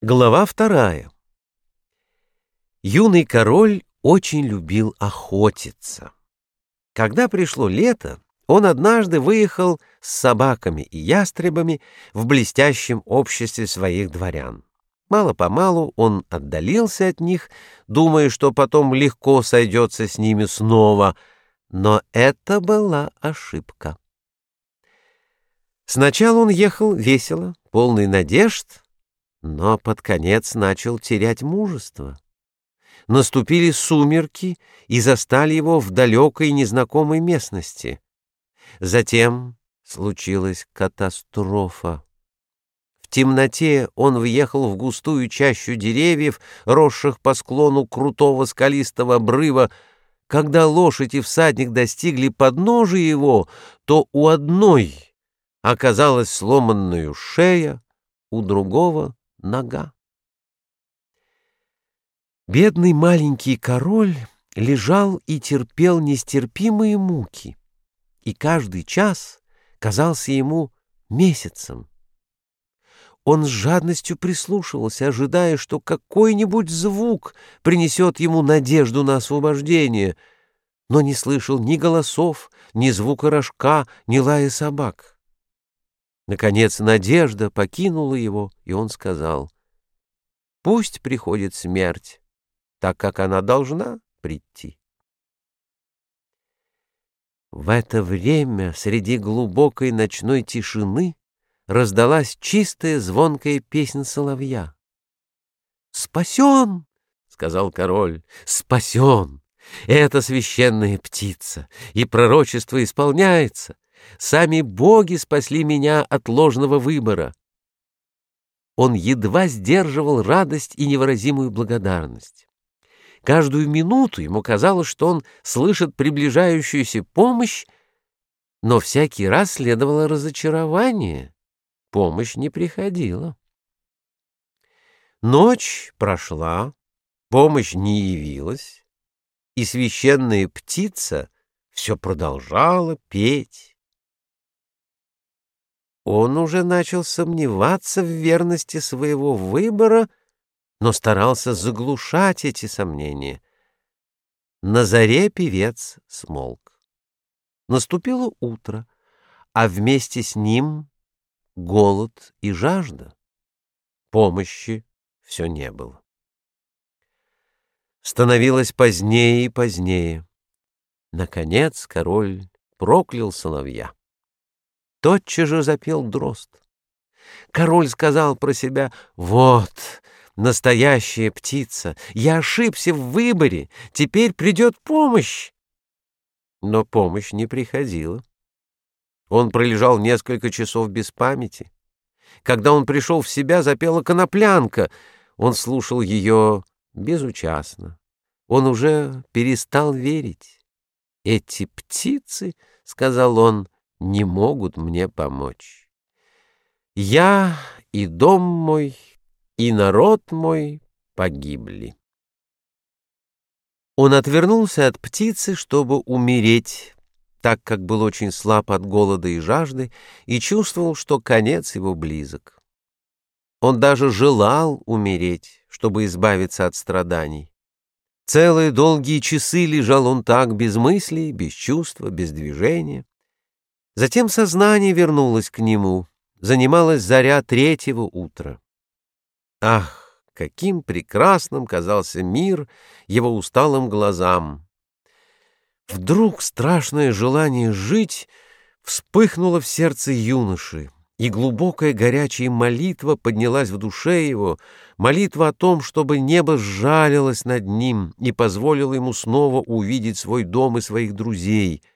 Глава вторая. Юный король очень любил охотиться. Когда пришло лето, он однажды выехал с собаками и ястребами в блестящем обществе своих дворян. Мало-помалу он отдалился от них, думая, что потом легко сойдется с ними снова, но это была ошибка. Сначала он ехал весело, полный надежд, но под конец начал терять мужество. Наступили сумерки и застали его в далекой незнакомой местности. Затем случилась катастрофа. В темноте он въехал в густую чащу деревьев, росших по склону крутого скалистого обрыва. Когда лошадь и всадник достигли подножия его, то у одной оказалась сломанная шея, у другого нога. Бедный маленький король лежал и терпел нестерпимые муки, и каждый час казался ему месяцем. Он с жадностью прислушивался, ожидая, что какой-нибудь звук принесет ему надежду на освобождение, но не слышал ни голосов, ни звука рожка, ни лая собак. Наконец надежда покинула его, и он сказал, «Пусть приходит смерть, так как она должна прийти». В это время среди глубокой ночной тишины раздалась чистая звонкая песнь соловья. «Спасен!» — сказал король. «Спасен! Это священная птица, и пророчество исполняется. Сами боги спасли меня от ложного выбора. Он едва сдерживал радость и невыразимую благодарность. Каждую минуту ему казалось, что он слышит приближающуюся помощь, но всякий раз следовало разочарование. Помощь не приходила. Ночь прошла, помощь не явилась, и священная птица все продолжала петь. Он уже начал сомневаться в верности своего выбора, но старался заглушать эти сомнения. На заре певец смолк. Наступило утро, а вместе с ним голод и жажда. Помощи все не было. Становилось позднее и позднее. Наконец король проклял соловья тотчас же запел дрозд. Король сказал про себя «Вот, настоящая птица, я ошибся в выборе, теперь придет помощь». Но помощь не приходила. Он пролежал несколько часов без памяти. Когда он пришел в себя, запела коноплянка. Он слушал ее безучастно. Он уже перестал верить. «Эти птицы, — сказал он, — не могут мне помочь. Я и дом мой, и народ мой погибли. Он отвернулся от птицы, чтобы умереть, так как был очень слаб от голода и жажды и чувствовал, что конец его близок. Он даже желал умереть, чтобы избавиться от страданий. Целые долгие часы лежал он так без мыслей, без чувства, без движения. Затем сознание вернулось к нему, занималась заря третьего утра. Ах, каким прекрасным казался мир его усталым глазам! Вдруг страшное желание жить вспыхнуло в сердце юноши, и глубокая горячая молитва поднялась в душе его, молитва о том, чтобы небо сжалилось над ним и позволило ему снова увидеть свой дом и своих друзей —